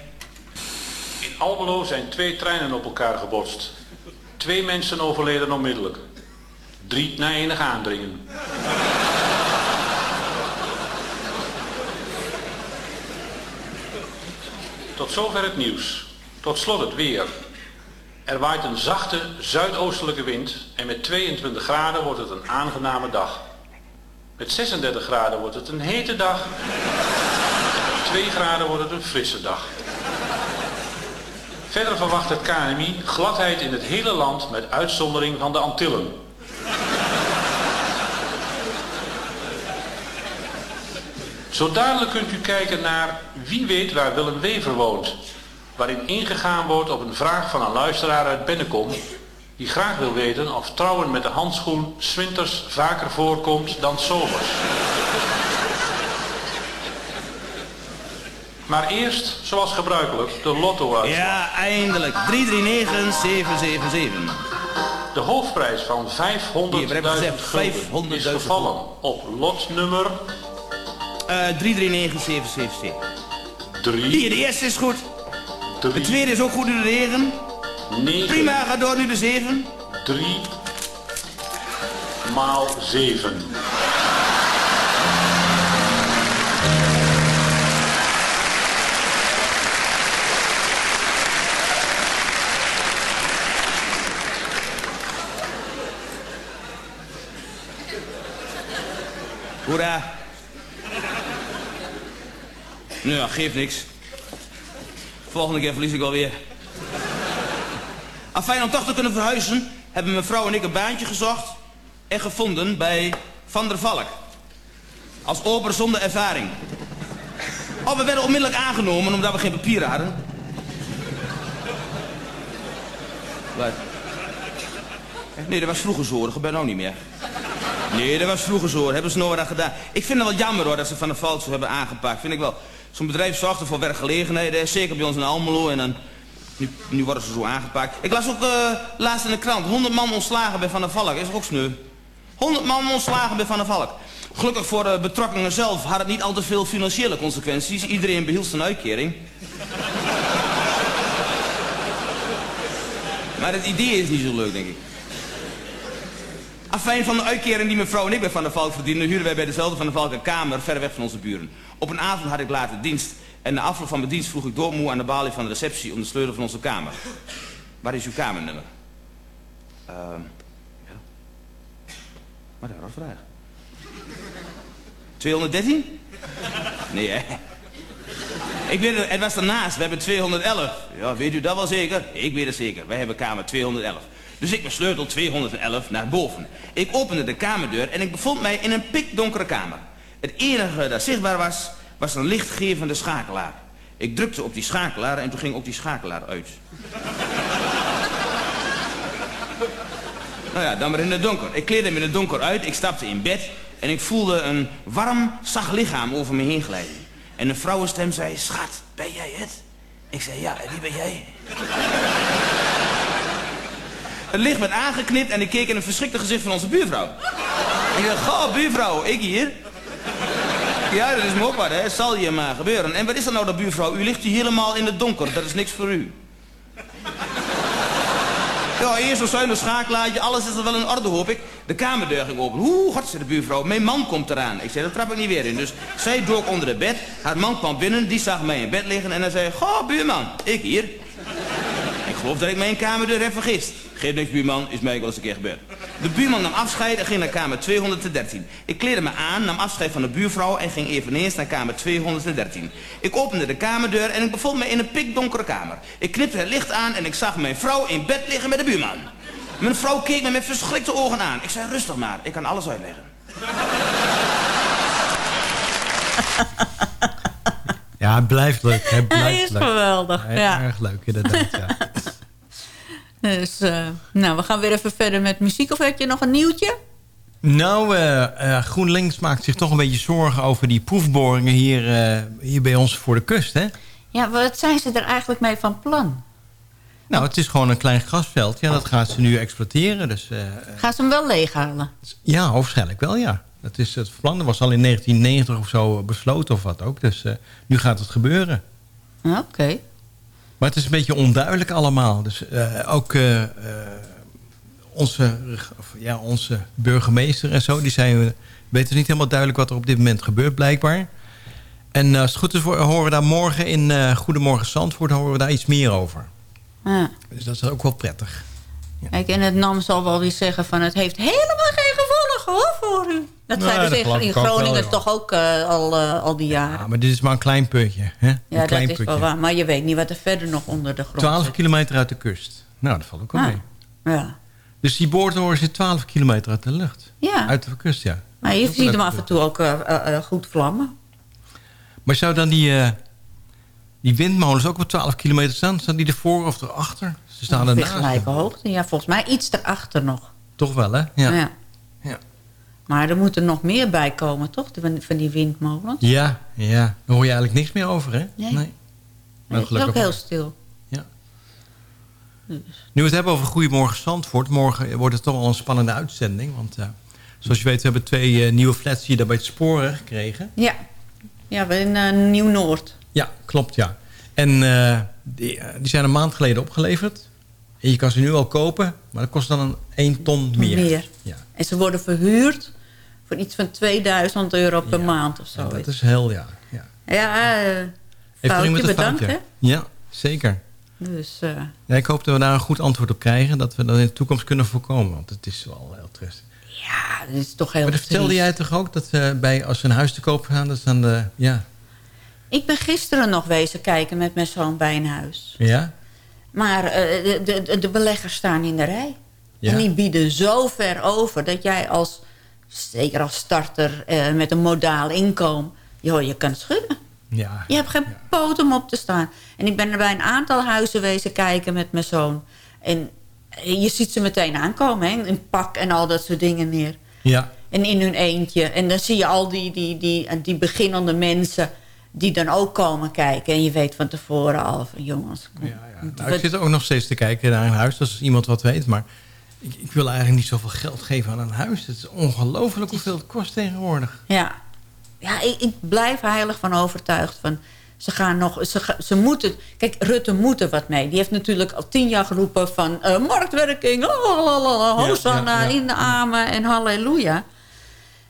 In Almelo zijn twee treinen op elkaar gebotst. Twee mensen overleden onmiddellijk. Drie na enig aandringen. Tot zover het nieuws. Tot slot het weer. Er waait een zachte zuidoostelijke wind en met 22 graden wordt het een aangename dag. Met 36 graden wordt het een hete dag. Met 2 graden wordt het een frisse dag. Verder verwacht het KNMI gladheid in het hele land met uitzondering van de Antillen. Zo dadelijk kunt u kijken naar Wie weet waar Willem Wever woont. Waarin ingegaan wordt op een vraag van een luisteraar uit Bennekom. Die graag wil weten of trouwen met de handschoen zwinters vaker voorkomt dan zomers. Maar eerst, zoals gebruikelijk, de lotto Ja, eindelijk. 339777. De hoofdprijs van 500.000 gulden is gevallen op lotnummer Eh 339777. 3. Hier, de eerste is goed. De tweede is ook goed in de regen. 9. Prima, ga door nu de 7. 3 maal 7. Hoera. Nou ja, geeft niks. Volgende keer verlies ik alweer. Afijn, om toch te kunnen verhuizen... hebben mijn vrouw en ik een baantje gezocht... en gevonden bij Van der Valk. Als oper zonder ervaring. Oh, we werden onmiddellijk aangenomen omdat we geen papieren hadden. Wat? Nee, dat was vroeger zo, dat gebeurt nou niet meer. Nee, dat was vroeger zo, hebben ze nooit aan gedaan. Ik vind het wel jammer hoor, dat ze Van der Valk zo hebben aangepakt. Vind ik wel. Zo'n bedrijf zorgde voor werkgelegenheden, zeker bij ons in Almelo. En dan, nu, worden ze zo aangepakt. Ik las ook uh, laatst in de krant, 100 man ontslagen bij Van der Valk. Is ook sneu. 100 man ontslagen bij Van der Valk. Gelukkig voor de betrokkenen zelf had het niet al te veel financiële consequenties. Iedereen behield zijn uitkering. maar het idee is niet zo leuk, denk ik. Afijn van de uitkering die mevrouw en ik bij Van der Valk verdienen... huren wij bij dezelfde Van der Valk een kamer ver weg van onze buren. Op een avond had ik later dienst. En na afloop van mijn dienst vroeg ik doodmoe aan de balie van de receptie... om de sleutel van onze kamer. Waar is uw kamernummer? Ehm ja. Maar daar vraag. 213? Nee, hè? Ik weet het, het was ernaast. We hebben 211. Ja, weet u dat wel zeker? Ik weet het zeker. Wij hebben kamer 211. Dus ik besleutel 211 naar boven. Ik opende de kamerdeur en ik bevond mij in een pikdonkere kamer. Het enige dat zichtbaar was, was een lichtgevende schakelaar. Ik drukte op die schakelaar en toen ging ook die schakelaar uit. nou ja, dan maar in het donker. Ik kleedde me in het donker uit, ik stapte in bed en ik voelde een warm, zacht lichaam over me heen glijden. En een vrouwenstem zei, schat, ben jij het? Ik zei, ja, en wie ben jij? Het licht werd aangeknipt en ik keek in een verschrikte gezicht van onze buurvrouw. Ik dacht, goh, buurvrouw, ik hier? Ja, dat is me ook hè. Zal je maar gebeuren. En wat is er nou, dat buurvrouw? U ligt hier helemaal in het donker. Dat is niks voor u. Ja, eerst een zuinig schakelaartje. Alles is er wel in orde, hoop ik. De kamerdeur ging open. Oeh, god, zei de buurvrouw. Mijn man komt eraan. Ik zei, dat trap ik niet weer in. Dus zij dook onder het bed. Haar man kwam binnen. Die zag mij in bed liggen. En hij zei, goh, buurman, ik hier. Ik geloof dat ik mijn kamerdeur heb vergist. Geef niks, buurman, is mij ook wel eens een keer gebeurd. De buurman nam afscheid en ging naar kamer 213. Ik kleedde me aan, nam afscheid van de buurvrouw en ging eveneens naar kamer 213. Ik opende de kamerdeur en ik bevond me in een pikdonkere kamer. Ik knipte het licht aan en ik zag mijn vrouw in bed liggen met de buurman. Mijn vrouw keek me met verschrikte ogen aan. Ik zei, rustig maar, ik kan alles uitleggen. Ja, het blijft leuk. Het blijft Hij is leuk. geweldig, ja. Erg leuk, inderdaad. Ja. Dus, eh, nou, we gaan weer even verder met muziek. Of heb je nog een nieuwtje? Nou, eh, eh, GroenLinks maakt zich toch een beetje zorgen over die proefboringen hier, hier bij ons voor de kust. Hè? Ja, wat zijn ze er eigenlijk mee van plan? Nou, het is gewoon een klein grasveld. Ja, dat gaan ze nu exploiteren. Dus, Gaan ze hem wel leeghalen? ja, waarschijnlijk wel, ja. Dat is het plan. Dat was al in 1990 of zo besloten of wat ook. Dus nu gaat het gebeuren. Oké. Maar het is een beetje onduidelijk allemaal. Dus eh, ook eh, eh, onze, ja, onze burgemeester en zo... die zijn, we weten niet helemaal duidelijk wat er op dit moment gebeurt blijkbaar. En als het goed is, horen we daar morgen in eh, Goedemorgen Zandvoort... horen we daar iets meer over. Ja. Dus dat is ook wel prettig. Kijk, en het NAM zal wel weer zeggen van... het heeft helemaal geen gevolgen hoor, voor u. Dat Nou, zeiden dat ze in wel, Groningen toch ook eh, al, eh, al die jaren. Ja, maar dit is maar een klein putje. Hè? Ja, een dat klein is putje. wel waar. Maar je weet niet wat er verder nog onder de grond 12 zit. kilometer uit de kust. Nou, dat valt ook wel Ah, mee. Ja. Dus die boortoren zit 12 kilometer uit de lucht. Ja. Uit de kust, ja. Maar je ziet hem af en toe ook eh, goed vlammen. Maar zou dan die, eh, die windmolens ook op 12 kilometer staan? Staan die ervoor of erachter? Ze staan Op ernaast. gelijke hoogte. Ja, volgens mij iets erachter nog. Toch wel, hè? Ja. Ja. Maar er moet er nog meer bij komen, toch? Van die windmolens. Ja, ja. Daar hoor je eigenlijk niks meer over, hè? Nee. Maar het is ook heel stil. Ja. Dus. Nu we het hebben over Goedemorgen Zandvoort. Morgen wordt het toch wel een spannende uitzending. Want eh, zoals je weet, we hebben twee eh, nieuwe flats hier daar bij het sporen gekregen. Ja. Ja, in eh, Nieuw-Noord. Ja, klopt, ja. En die, die zijn een maand geleden opgeleverd. En je kan ze nu al kopen, maar dat kost dan een 1 ton meer. Ja. En ze worden verhuurd voor iets van 2000 euro per maand of zo. Dat is heel, ja. ja. Ja, er foutje, bedankt hè. Ja, zeker. Dus, eh, Ja, ik hoop dat we daar een goed antwoord op krijgen. Dat we dat in de toekomst kunnen voorkomen. Want het is wel heel triest. ja, dat is toch heel Maar dat vertelde jij toch ook? Dat eh, bij, als we een huis te koop gaan, dat is dan de... Ja. Ik ben gisteren nog wezen kijken met mijn zoon bij een huis. Ja? Maar de, de, de beleggers staan in de rij. Ja. En die bieden zo ver over dat jij als, zeker als starter eh, met een modaal inkomen... Joh, je kan schudden. Ja. Je hebt geen poot om op te staan. En ik ben er bij een aantal huizen wezen kijken met mijn zoon. En je ziet ze meteen aankomen, hè? in pak en al dat soort dingen meer. Ja. En in hun eentje. En dan zie je al die, die, die, die beginnende mensen die dan ook komen kijken. En je weet van tevoren al van jongens... kom, Nou, ik zit ook nog steeds te kijken naar een huis. Dat is iemand wat weet. Maar Ik, ik wil eigenlijk niet zoveel geld geven aan een huis. Het is ongelooflijk hoeveel het kost tegenwoordig. Ja, ja ik, ik blijf heilig van overtuigd van... Ze gaan nog, ze, ze moeten, kijk, Rutte moet er wat mee. Die heeft natuurlijk al tien jaar geroepen van eh, marktwerking, lalalala, hosanna, ja, ja. in de armen en halleluja.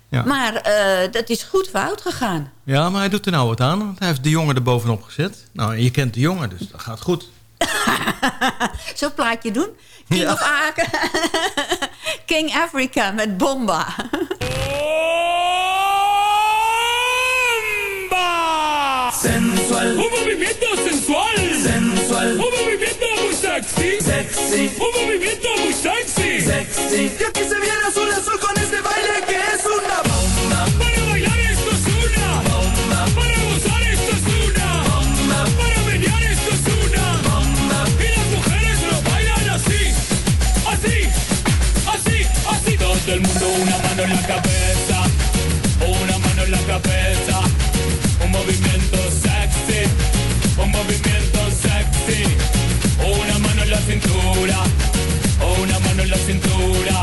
Ja. Maar eh, dat is goed fout gegaan. Ja, maar hij doet er nou wat aan. Want hij heeft de jongen er bovenop gezet. Nou, je kent de jongen, dus dat gaat goed. Zo'n plaatje doen. King Ja. of Africa. King Africa met Bomba. Sensual. Un movimiento sensual. Sensual. Un movimiento muy sexy. Sexy. Un movimiento muy sexy. Sexy. Y aquí se viene azul azul con este baile que es una Todo el mundo una mano en la cabeza. Una mano en la cabeza. Un movimiento sexy, un movimiento sexy. Una mano en la cintura, una mano en la cintura.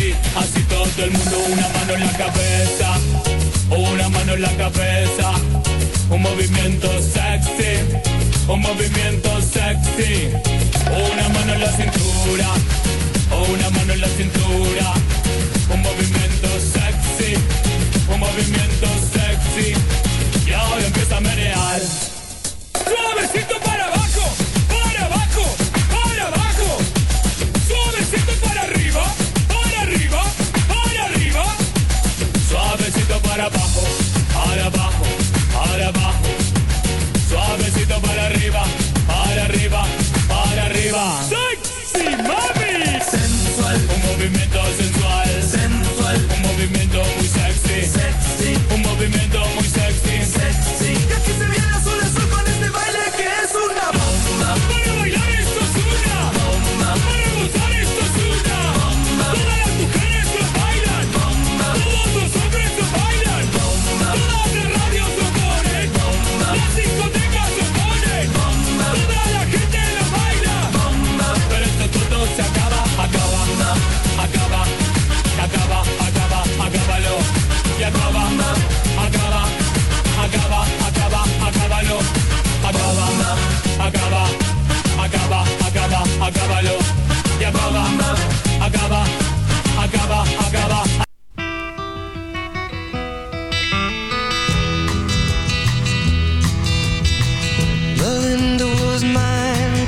Así, todo el mundo, una mano en la cabeza, una mano en la cabeza, un movimiento sexy, un movimiento sexy, una mano en la cintura, una mano en la cintura, un movimiento sexy, un movimiento sexy, y ahora empieza a menear.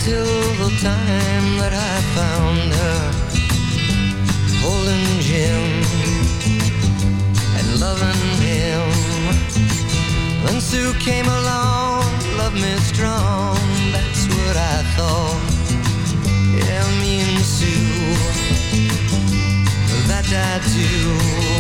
Mine till the time that I found her holding Jim and loving him. Then Sue came along, loved me strong, that's what I thought. Yeah, me and Sue, that I do.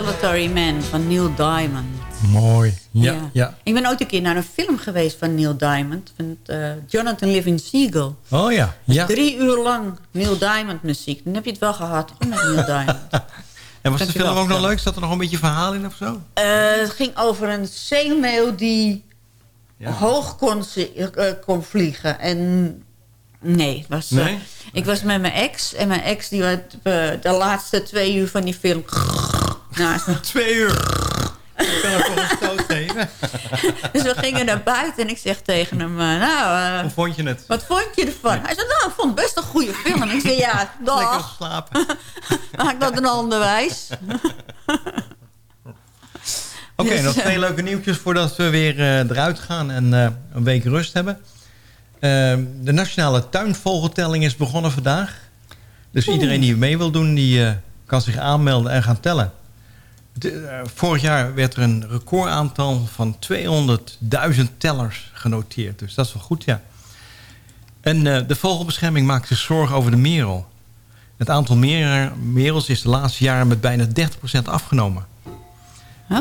Solitary Man van Neil Diamond. Mooi. Ja, ja. Ik ben ooit een keer naar een film geweest van Neil Diamond. Van eh, Jonathan Living Seagull. Oh ja. ja. Drie uur lang Neil Diamond muziek. Dan heb je het wel gehad hoor, met Neil Diamond. En was de film ook nog leuk? Zat er nog een beetje verhaal in of zo? Eh, het ging over een zeemeeuw die hoog kon, eh, kon vliegen. En nee, was, ik was met mijn ex. En mijn ex die had de laatste twee uur van die film... naast me. Twee uur. Ik kan er een stoot. Dus we gingen naar buiten en ik zeg tegen hem... eh, nou, eh, Hoe vond je het? wat vond je ervan? Hij zei, nou, ik vond het best een goede film. Ik zei, ja, Lekker dag. slapen. Maak dat een ander wijs. Oké, Dus, nog eh, twee leuke nieuwtjes voordat we weer eruit gaan en een week rust hebben. Eh, de nationale tuinvogeltelling is begonnen vandaag. Dus iedereen die mee wil doen, die kan zich aanmelden en gaan tellen. De- eh, vorig jaar werd er een recordaantal van 200.000 tellers genoteerd. Dus dat is wel goed, ja. En eh, de vogelbescherming maakt zich zorgen over de merel. Het aantal mer- merels is de laatste jaren met bijna 30% afgenomen.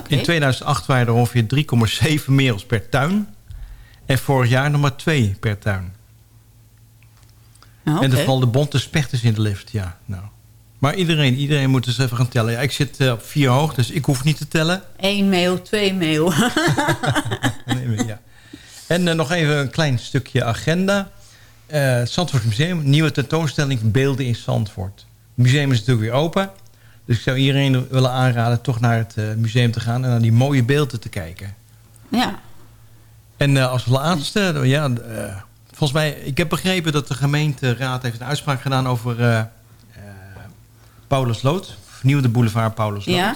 In 2008 waren er ongeveer 3,7 merels per tuin. En vorig jaar nog maar 2 per tuin. Ja, En er vooral de bonte spechters in de lift, ja. Nou. Maar iedereen, iedereen moet eens even gaan tellen. Ja, ik zit eh, op vier hoog, dus ik hoef niet te tellen. Eén mail, twee mail. Nee, ja. En eh, nog even een klein stukje agenda. Het Zandvoort Museum, nieuwe tentoonstelling Beelden in Zandvoort. Het museum is natuurlijk weer open. Dus ik zou iedereen willen aanraden toch naar het museum te gaan... en naar die mooie beelden te kijken. ja. En als laatste, ja, volgens mij, ik heb begrepen dat de gemeenteraad heeft een uitspraak gedaan over eh Paulusloot, vernieuwde boulevard Paulusloot. Ja.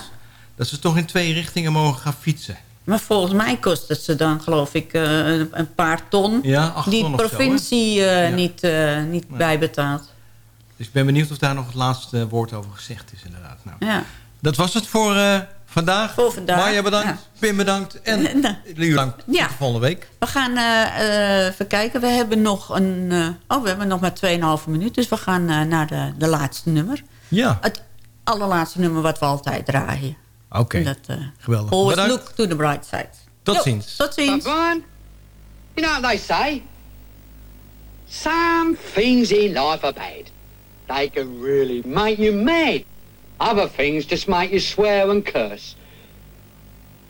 Dat ze toch in twee richtingen mogen gaan fietsen. Maar volgens mij kost het ze dan, geloof ik, eh, een- paar ton. Ja, acht die ton zo, provincie eh, Ja. niet, eh, niet bijbetaalt. Dus ik ben benieuwd of daar nog het laatste woord over gezegd is inderdaad. Nou, Ja. Dat was het voor vandaag. Voor vandaag, Marja bedankt. Pim bedankt en Nou. jullie bedankt. Ja. de volgende week. We gaan even kijken. We hebben nog een... oh, we hebben nog maar 2,5 minuut. Dus we gaan naar de, de laatste nummer. Ja, Het allerlaatste nummer wat we altijd draaien. oké. En Dat, eh, Geweldig. always Bedankt. look to the bright side. Tot Jo, ziens. Tot ziens. You know what they say? Some things in life are bad. They can really make you mad. Other things just make you swear and curse.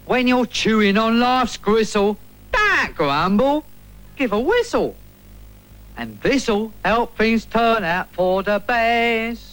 When you're chewing on life's gristle, don't grumble, give a whistle. And this'll help things turn out for the best.